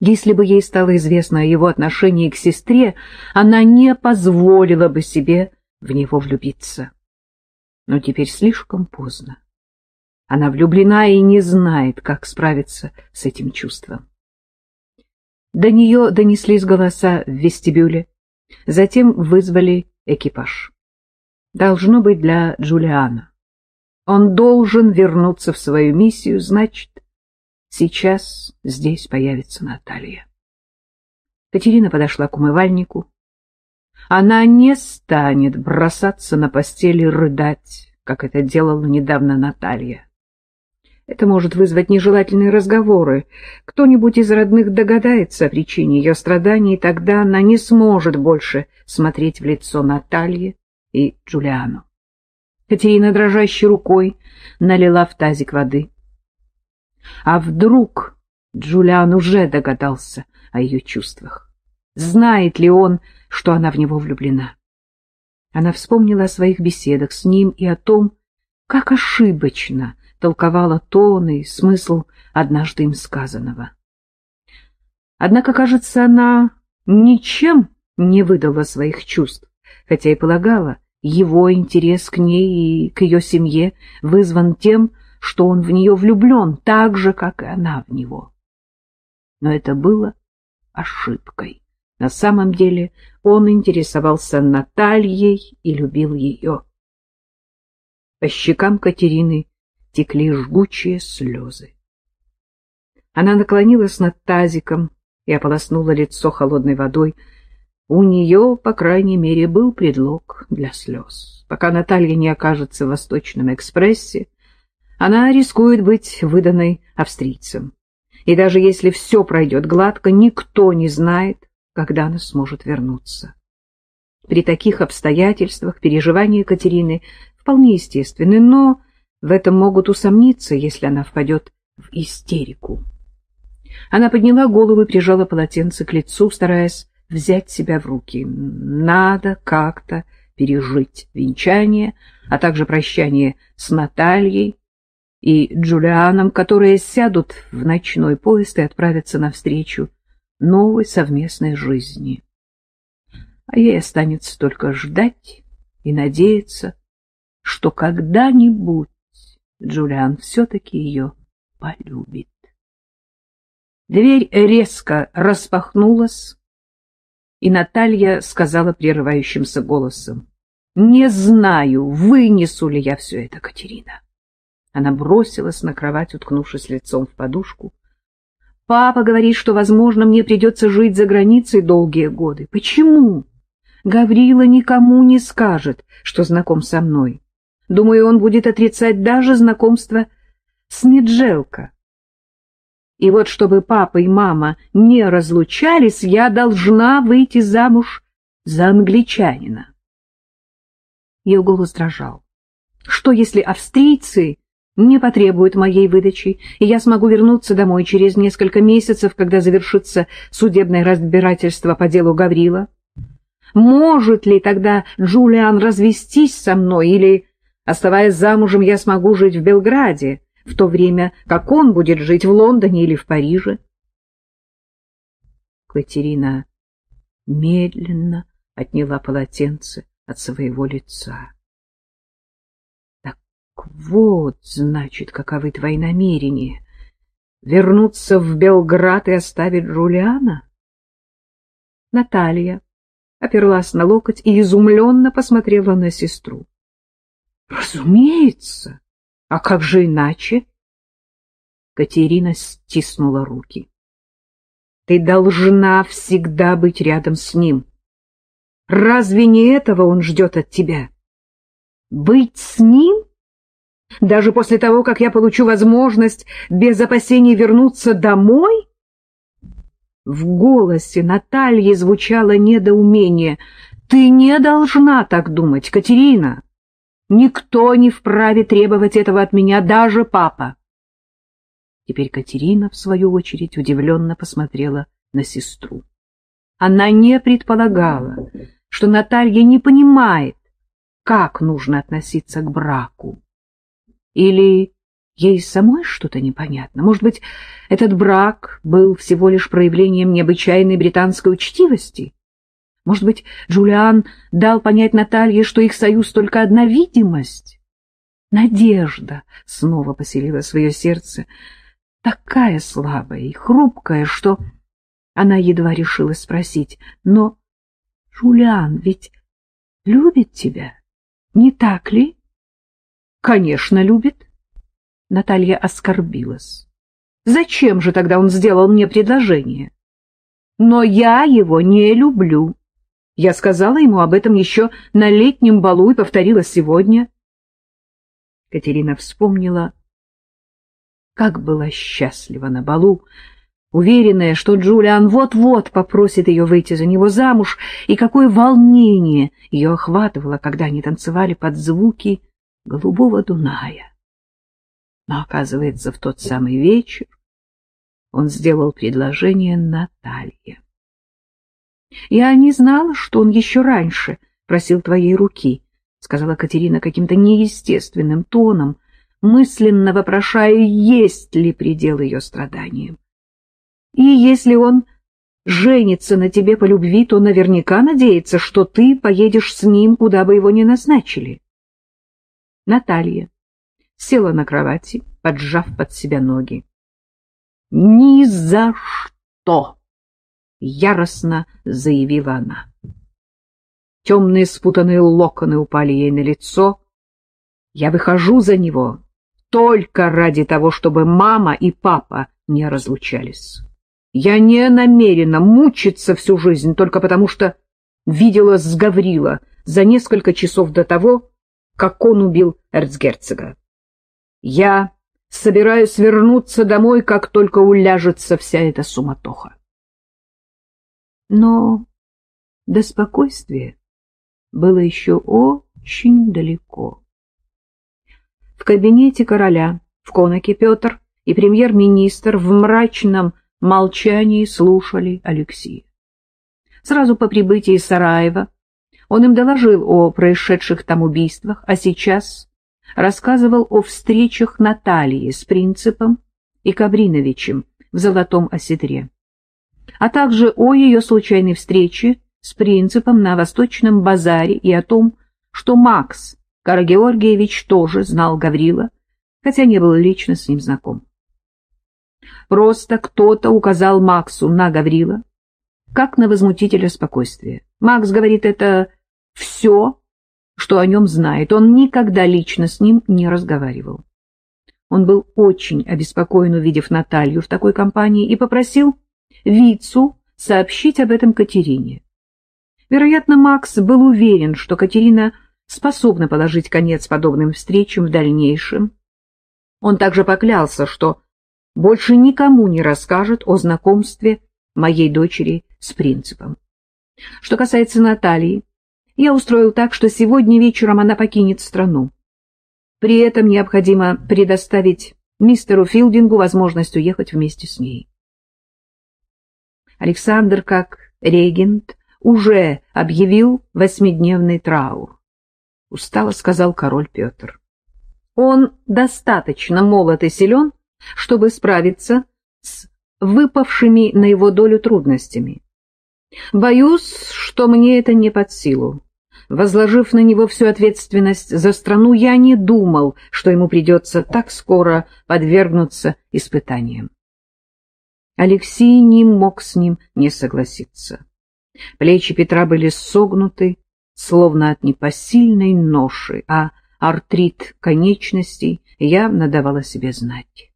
Если бы ей стало известно о его отношении к сестре, она не позволила бы себе в него влюбиться. Но теперь слишком поздно. Она влюблена и не знает, как справиться с этим чувством. До нее донеслись голоса в вестибюле, затем вызвали экипаж. Должно быть для Джулиана. Он должен вернуться в свою миссию, значит, сейчас здесь появится Наталья. Катерина подошла к умывальнику. Она не станет бросаться на постели рыдать, как это делала недавно Наталья. Это может вызвать нежелательные разговоры. Кто-нибудь из родных догадается о причине ее страданий, и тогда она не сможет больше смотреть в лицо Натальи и Джулиану. Катерина дрожащей рукой налила в тазик воды. А вдруг Джулиан уже догадался о ее чувствах? Знает ли он, что она в него влюблена? Она вспомнила о своих беседах с ним и о том, как ошибочно толковала тон и смысл однажды им сказанного. Однако, кажется, она ничем не выдала своих чувств, хотя и полагала, его интерес к ней и к ее семье вызван тем, что он в нее влюблен, так же, как и она в него. Но это было ошибкой. На самом деле он интересовался Натальей и любил ее. По щекам Катерины текли жгучие слезы. Она наклонилась над тазиком и ополоснула лицо холодной водой. У нее, по крайней мере, был предлог для слез. Пока Наталья не окажется в Восточном экспрессе, она рискует быть выданной австрийцам. И даже если все пройдет гладко, никто не знает, когда она сможет вернуться. При таких обстоятельствах переживания Екатерины вполне естественны, но в этом могут усомниться, если она впадет в истерику. Она подняла голову и прижала полотенце к лицу, стараясь взять себя в руки. Надо как-то пережить венчание, а также прощание с Натальей и Джулианом, которые сядут в ночной поезд и отправятся навстречу новой совместной жизни. А ей останется только ждать и надеяться, что когда-нибудь Джулиан все-таки ее полюбит. Дверь резко распахнулась, и Наталья сказала прерывающимся голосом, «Не знаю, вынесу ли я все это, Катерина». Она бросилась на кровать, уткнувшись лицом в подушку. «Папа говорит, что, возможно, мне придется жить за границей долгие годы. Почему? Гаврила никому не скажет, что знаком со мной. Думаю, он будет отрицать даже знакомство с Неджелко. И вот чтобы папа и мама не разлучались, я должна выйти замуж за англичанина. Ее голос дрожал. Что, если австрийцы не потребуют моей выдачи, и я смогу вернуться домой через несколько месяцев, когда завершится судебное разбирательство по делу Гаврила? Может ли тогда Джулиан развестись со мной или Оставаясь замужем, я смогу жить в Белграде, в то время как он будет жить в Лондоне или в Париже. Катерина медленно отняла полотенце от своего лица. Так вот, значит, каковы твои намерения? Вернуться в Белград и оставить Джулиана? Наталья оперлась на локоть и изумленно посмотрела на сестру. Разумеется. А как же иначе? Катерина стиснула руки. Ты должна всегда быть рядом с ним. Разве не этого он ждет от тебя? Быть с ним? Даже после того, как я получу возможность без опасений вернуться домой? В голосе Натальи звучало недоумение. Ты не должна так думать, Катерина. Никто не вправе требовать этого от меня, даже папа. Теперь Катерина, в свою очередь, удивленно посмотрела на сестру. Она не предполагала, что Наталья не понимает, как нужно относиться к браку. Или Ей самой что-то непонятно. Может быть, этот брак был всего лишь проявлением необычайной британской учтивости? Может быть, Джулиан дал понять Наталье, что их союз только одна видимость? Надежда снова поселила свое сердце, такая слабая и хрупкая, что она едва решила спросить. Но Джулиан ведь любит тебя, не так ли? Конечно, любит. Наталья оскорбилась. Зачем же тогда он сделал мне предложение? Но я его не люблю. Я сказала ему об этом еще на летнем балу и повторила сегодня. Катерина вспомнила, как была счастлива на балу, уверенная, что Джулиан вот-вот попросит ее выйти за него замуж, и какое волнение ее охватывало, когда они танцевали под звуки голубого Дуная. Но, оказывается, в тот самый вечер он сделал предложение Наталье. «Я не знала, что он еще раньше просил твоей руки», — сказала Катерина каким-то неестественным тоном, мысленно вопрошая, есть ли предел ее страданиям. «И если он женится на тебе по любви, то наверняка надеется, что ты поедешь с ним, куда бы его ни назначили». Наталья села на кровати, поджав под себя ноги. — Ни за что! — яростно заявила она. Темные спутанные локоны упали ей на лицо. Я выхожу за него только ради того, чтобы мама и папа не разлучались. Я не намерена мучиться всю жизнь только потому, что видела с Гаврила за несколько часов до того, как он убил эрцгерцога. Я собираюсь вернуться домой, как только уляжется вся эта суматоха. Но до спокойствия было еще очень далеко. В кабинете короля в конаке Петр и премьер-министр в мрачном молчании слушали Алексея. Сразу по прибытии из Сараева он им доложил о происшедших там убийствах, а сейчас рассказывал о встречах Натальи с принципом и Кабриновичем в Золотом Осетре, а также о ее случайной встрече с принципом на Восточном базаре и о том, что Макс Карагеоргиевич тоже знал Гаврила, хотя не был лично с ним знаком. Просто кто-то указал Максу на Гаврила, как на возмутителя спокойствия. Макс говорит, это все, что о нем знает. Он никогда лично с ним не разговаривал. Он был очень обеспокоен, увидев Наталью в такой компании, и попросил Вицу сообщить об этом Катерине. Вероятно, Макс был уверен, что Катерина способна положить конец подобным встречам в дальнейшем. Он также поклялся, что больше никому не расскажет о знакомстве моей дочери с принципом. Что касается Натальи, я устроил так, что сегодня вечером она покинет страну. При этом необходимо предоставить мистеру Филдингу возможность уехать вместе с ней. Александр, как регент, уже объявил восьмидневный траур. Устало сказал король Петр. Он достаточно молод и силен, чтобы справиться с выпавшими на его долю трудностями. Боюсь, что мне это не под силу. Возложив на него всю ответственность за страну, я не думал, что ему придется так скоро подвергнуться испытаниям. Алексей не мог с ним не согласиться. Плечи Петра были согнуты, словно от непосильной ноши, а артрит конечностей явно давал себе знать.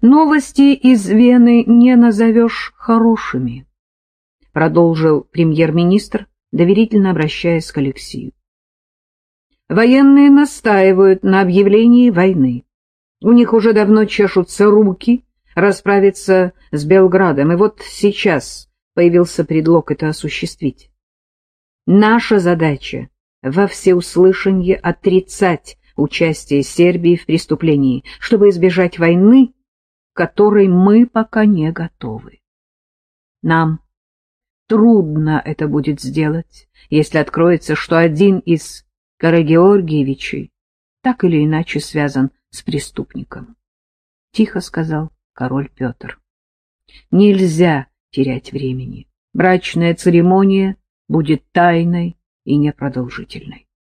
Новости из Вены не назовешь хорошими, продолжил премьер-министр, доверительно обращаясь к Алексею. Военные настаивают на объявлении войны. У них уже давно чешутся руки расправиться с Белградом, и вот сейчас появился предлог это осуществить. Наша задача во всеуслышание отрицать участие Сербии в преступлении, чтобы избежать войны, которой мы пока не готовы. Нам Трудно это будет сделать, если откроется, что один из Карагеоргиевичей так или иначе связан с преступником. Тихо сказал король Петр. Нельзя терять времени. Брачная церемония будет тайной и непродолжительной.